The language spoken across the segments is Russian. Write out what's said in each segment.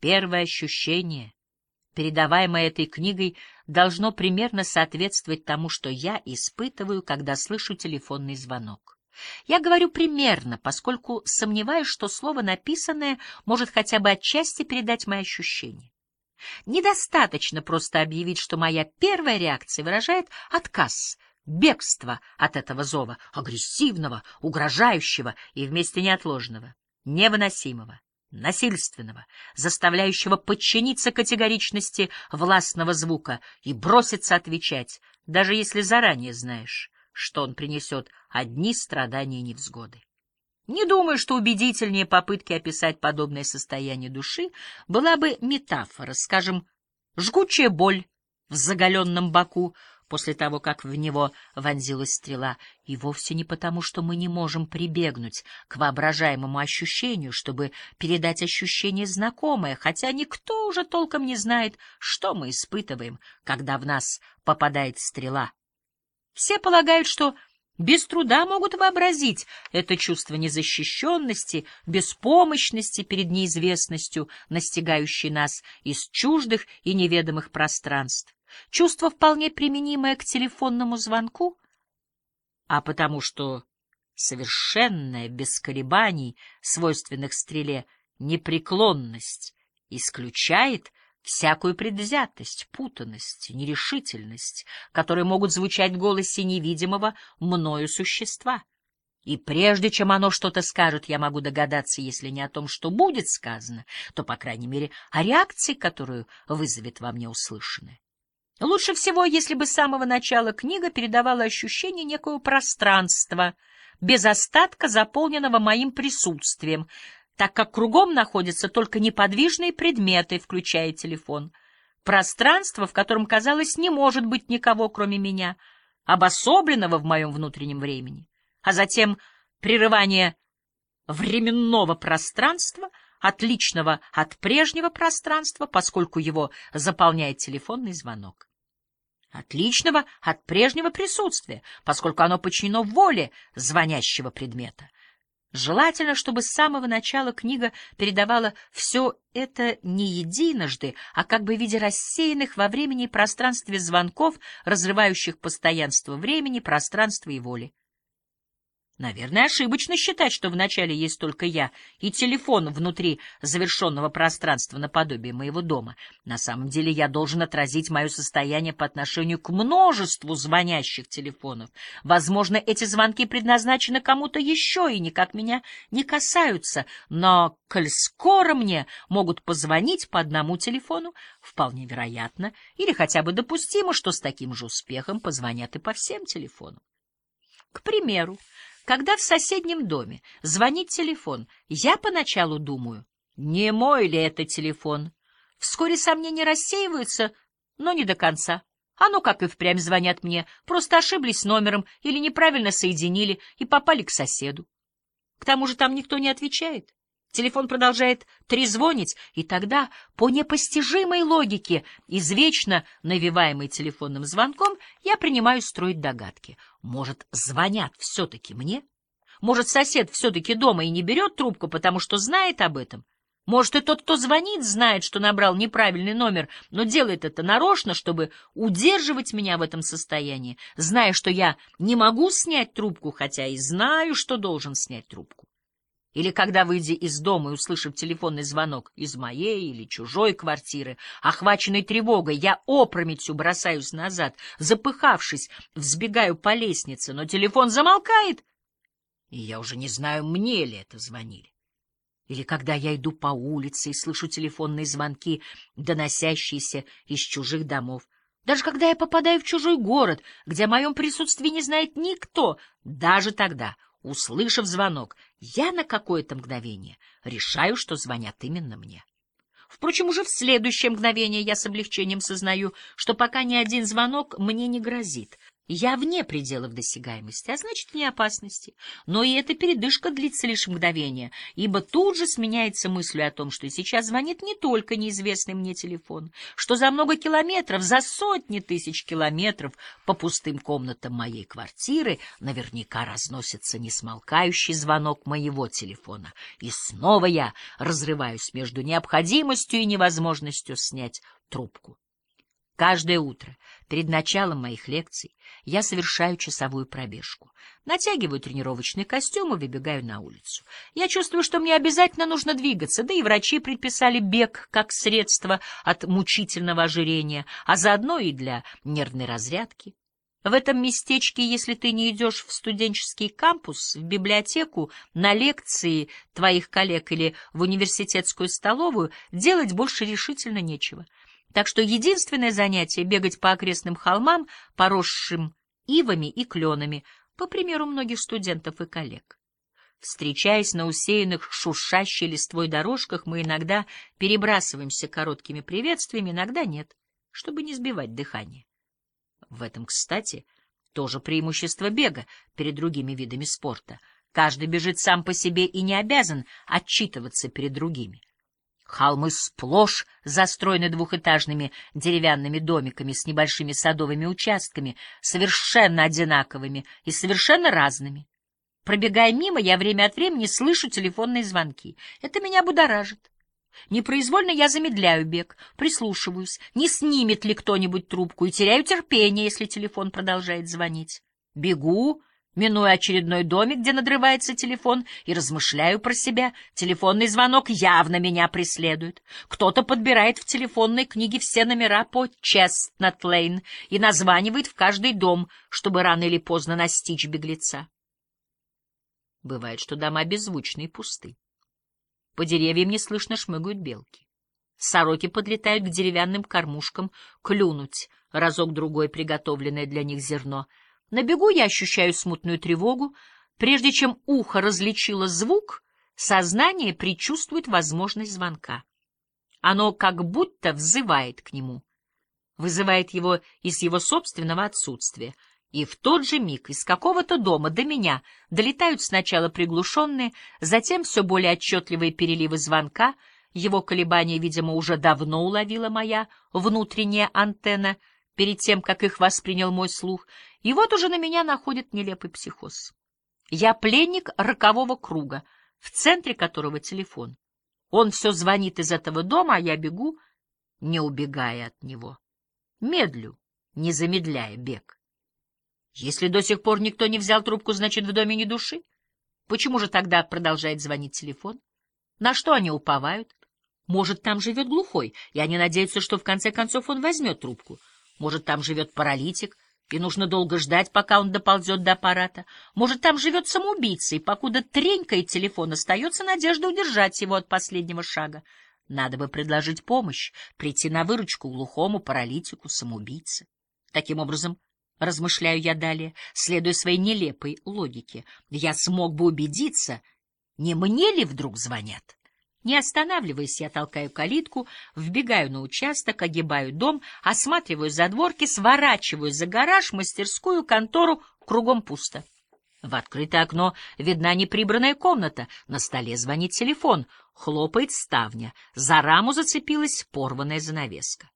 Первое ощущение, передаваемое этой книгой, должно примерно соответствовать тому, что я испытываю, когда слышу телефонный звонок. Я говорю примерно, поскольку сомневаюсь, что слово написанное может хотя бы отчасти передать мои ощущения. Недостаточно просто объявить, что моя первая реакция выражает отказ, бегство от этого зова, агрессивного, угрожающего и вместе неотложного, невыносимого, насильственного, заставляющего подчиниться категоричности властного звука и броситься отвечать, даже если заранее знаешь, что он принесет одни страдания и невзгоды. Не думаю, что убедительнее попытки описать подобное состояние души была бы метафора, скажем, жгучая боль в заголенном боку после того, как в него вонзилась стрела, и вовсе не потому, что мы не можем прибегнуть к воображаемому ощущению, чтобы передать ощущение знакомое, хотя никто уже толком не знает, что мы испытываем, когда в нас попадает стрела. Все полагают, что без труда могут вообразить это чувство незащищенности, беспомощности перед неизвестностью, настигающей нас из чуждых и неведомых пространств. Чувство вполне применимое к телефонному звонку, а потому что совершенная, без колебаний, свойственных стреле, непреклонность исключает всякую предвзятость, путанность, нерешительность, которые могут звучать в голосе невидимого мною существа. И прежде чем оно что-то скажет, я могу догадаться, если не о том, что будет сказано, то, по крайней мере, о реакции, которую вызовет во мне услышанное. Лучше всего, если бы с самого начала книга передавала ощущение некого пространства, без остатка заполненного моим присутствием, так как кругом находятся только неподвижные предметы, включая телефон. Пространство, в котором, казалось, не может быть никого, кроме меня, обособленного в моем внутреннем времени. А затем прерывание временного пространства, отличного от прежнего пространства, поскольку его заполняет телефонный звонок. Отличного от прежнего присутствия, поскольку оно подчинено воле звонящего предмета. Желательно, чтобы с самого начала книга передавала все это не единожды, а как бы в виде рассеянных во времени и пространстве звонков, разрывающих постоянство времени, пространства и воли. Наверное, ошибочно считать, что вначале есть только я и телефон внутри завершенного пространства наподобие моего дома. На самом деле я должен отразить мое состояние по отношению к множеству звонящих телефонов. Возможно, эти звонки предназначены кому-то еще и никак меня не касаются, но, коль скоро мне могут позвонить по одному телефону, вполне вероятно или хотя бы допустимо, что с таким же успехом позвонят и по всем телефонам. К примеру, когда в соседнем доме звонит телефон, я поначалу думаю, не мой ли это телефон. Вскоре сомнения рассеиваются, но не до конца. А ну как и впрямь звонят мне, просто ошиблись номером или неправильно соединили и попали к соседу. К тому же там никто не отвечает. Телефон продолжает трезвонить, и тогда, по непостижимой логике, извечно навиваемой телефонным звонком, я принимаю строить догадки. Может, звонят все-таки мне? Может, сосед все-таки дома и не берет трубку, потому что знает об этом? Может, и тот, кто звонит, знает, что набрал неправильный номер, но делает это нарочно, чтобы удерживать меня в этом состоянии, зная, что я не могу снять трубку, хотя и знаю, что должен снять трубку. Или когда, выйдя из дома и услышав телефонный звонок из моей или чужой квартиры, охваченной тревогой, я опрометью бросаюсь назад, запыхавшись, взбегаю по лестнице, но телефон замолкает, и я уже не знаю, мне ли это звонили. Или когда я иду по улице и слышу телефонные звонки, доносящиеся из чужих домов. Даже когда я попадаю в чужой город, где о моем присутствии не знает никто, даже тогда — Услышав звонок, я на какое-то мгновение решаю, что звонят именно мне. Впрочем, уже в следующее мгновение я с облегчением сознаю, что пока ни один звонок мне не грозит. Я вне пределов досягаемости, а значит, вне опасности. Но и эта передышка длится лишь мгновение, ибо тут же сменяется мыслью о том, что сейчас звонит не только неизвестный мне телефон, что за много километров, за сотни тысяч километров по пустым комнатам моей квартиры наверняка разносится несмолкающий звонок моего телефона. И снова я разрываюсь между необходимостью и невозможностью снять трубку. Каждое утро, перед началом моих лекций, я совершаю часовую пробежку. Натягиваю тренировочный костюм и выбегаю на улицу. Я чувствую, что мне обязательно нужно двигаться, да и врачи предписали бег как средство от мучительного ожирения, а заодно и для нервной разрядки. В этом местечке, если ты не идешь в студенческий кампус, в библиотеку, на лекции твоих коллег или в университетскую столовую, делать больше решительно нечего. Так что единственное занятие — бегать по окрестным холмам, поросшим ивами и кленами, по примеру многих студентов и коллег. Встречаясь на усеянных шуршащей листвой дорожках, мы иногда перебрасываемся короткими приветствиями, иногда нет, чтобы не сбивать дыхание. В этом, кстати, тоже преимущество бега перед другими видами спорта. Каждый бежит сам по себе и не обязан отчитываться перед другими. Холмы сплошь застроены двухэтажными деревянными домиками с небольшими садовыми участками, совершенно одинаковыми и совершенно разными. Пробегая мимо, я время от времени слышу телефонные звонки. Это меня будоражит. Непроизвольно я замедляю бег, прислушиваюсь, не снимет ли кто-нибудь трубку, и теряю терпение, если телефон продолжает звонить. Бегу, минуя очередной домик, где надрывается телефон, и размышляю про себя. Телефонный звонок явно меня преследует. Кто-то подбирает в телефонной книге все номера по Честнат-Лейн и названивает в каждый дом, чтобы рано или поздно настичь беглеца. Бывает, что дома беззвучны и пусты. По деревьям не слышно шмыгают белки. Сороки подлетают к деревянным кормушкам клюнуть разок-другой приготовленное для них зерно — на бегу я ощущаю смутную тревогу. Прежде чем ухо различило звук, сознание предчувствует возможность звонка. Оно как будто взывает к нему, вызывает его из его собственного отсутствия. И в тот же миг из какого-то дома до меня долетают сначала приглушенные, затем все более отчетливые переливы звонка. Его колебания, видимо, уже давно уловила моя внутренняя антенна — перед тем, как их воспринял мой слух, и вот уже на меня находит нелепый психоз. Я пленник рокового круга, в центре которого телефон. Он все звонит из этого дома, а я бегу, не убегая от него. Медлю, не замедляя бег. Если до сих пор никто не взял трубку, значит, в доме не души. Почему же тогда продолжает звонить телефон? На что они уповают? Может, там живет глухой, и они надеются, что в конце концов он возьмет трубку. Может, там живет паралитик, и нужно долго ждать, пока он доползет до аппарата. Может, там живет самоубийца, и покуда тренькает телефон, остается надежда удержать его от последнего шага. Надо бы предложить помощь, прийти на выручку глухому паралитику, самоубийце. Таким образом, размышляю я далее, следуя своей нелепой логике, я смог бы убедиться, не мне ли вдруг звонят. Не останавливаясь, я толкаю калитку, вбегаю на участок, огибаю дом, осматриваю задворки, сворачиваю за гараж, мастерскую, контору, кругом пусто. В открытое окно видна неприбранная комната, на столе звонит телефон, хлопает ставня, за раму зацепилась порванная занавеска.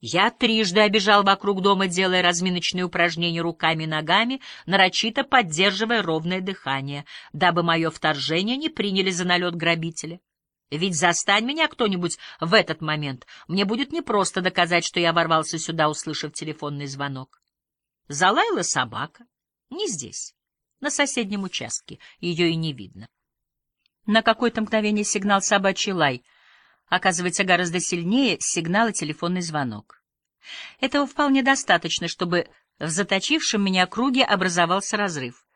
Я трижды обежал вокруг дома, делая разминочные упражнения руками и ногами, нарочито поддерживая ровное дыхание, дабы мое вторжение не приняли за налет грабителя. Ведь застань меня кто-нибудь в этот момент, мне будет непросто доказать, что я ворвался сюда, услышав телефонный звонок. Залаяла собака. Не здесь, на соседнем участке. Ее и не видно. На какое-то мгновение сигнал собачий лай. Оказывается, гораздо сильнее сигнала телефонный звонок. Этого вполне достаточно, чтобы в заточившем меня круге образовался разрыв.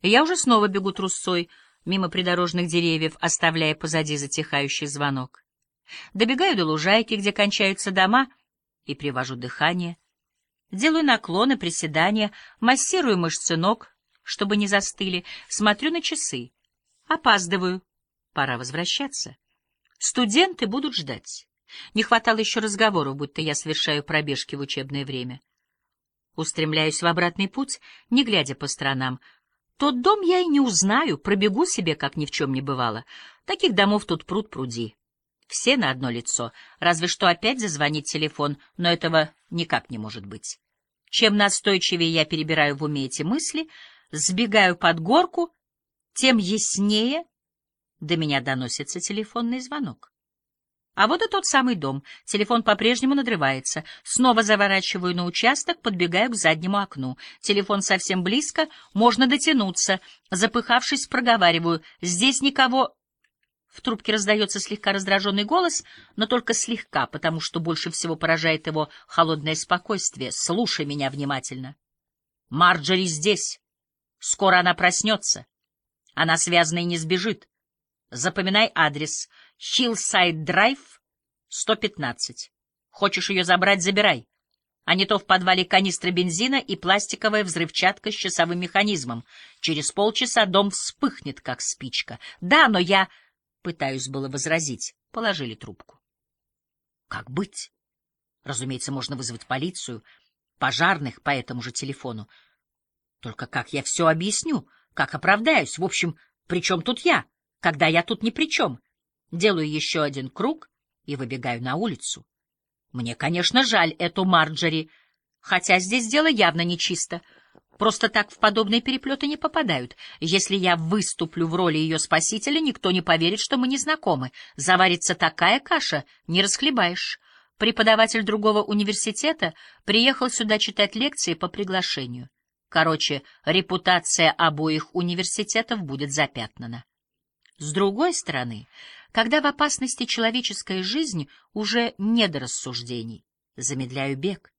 Я уже снова бегу трусцой, мимо придорожных деревьев, оставляя позади затихающий звонок. Добегаю до лужайки, где кончаются дома, и привожу дыхание. Делаю наклоны, приседания, массирую мышцы ног, чтобы не застыли, смотрю на часы. Опаздываю. Пора возвращаться. Студенты будут ждать. Не хватало еще разговоров, будто я совершаю пробежки в учебное время. Устремляюсь в обратный путь, не глядя по сторонам. Тот дом я и не узнаю, пробегу себе, как ни в чем не бывало. Таких домов тут пруд пруди. Все на одно лицо, разве что опять зазвонит телефон, но этого никак не может быть. Чем настойчивее я перебираю в уме эти мысли, сбегаю под горку, тем яснее до меня доносится телефонный звонок. А вот и тот самый дом. Телефон по-прежнему надрывается. Снова заворачиваю на участок, подбегаю к заднему окну. Телефон совсем близко, можно дотянуться. Запыхавшись, проговариваю. Здесь никого... В трубке раздается слегка раздраженный голос, но только слегка, потому что больше всего поражает его холодное спокойствие. Слушай меня внимательно. Марджори здесь. Скоро она проснется. Она связана и не сбежит. Запоминай адрес. Хиллсайд Драйв, 115. Хочешь ее забрать — забирай. А не то в подвале канистра бензина и пластиковая взрывчатка с часовым механизмом. Через полчаса дом вспыхнет, как спичка. Да, но я... Пытаюсь было возразить. Положили трубку. Как быть? Разумеется, можно вызвать полицию, пожарных по этому же телефону. Только как я все объясню? Как оправдаюсь? В общем, при чем тут я? когда я тут ни при чем. Делаю еще один круг и выбегаю на улицу. Мне, конечно, жаль эту Марджери, хотя здесь дело явно нечисто. Просто так в подобные переплеты не попадают. Если я выступлю в роли ее спасителя, никто не поверит, что мы не знакомы. Заварится такая каша, не расхлебаешь. Преподаватель другого университета приехал сюда читать лекции по приглашению. Короче, репутация обоих университетов будет запятнана. С другой стороны, когда в опасности человеческая жизнь, уже не до рассуждений, замедляю бег.